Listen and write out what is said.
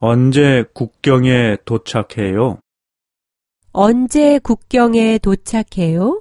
언제 국경에 도착해요? 언제 국경에 도착해요?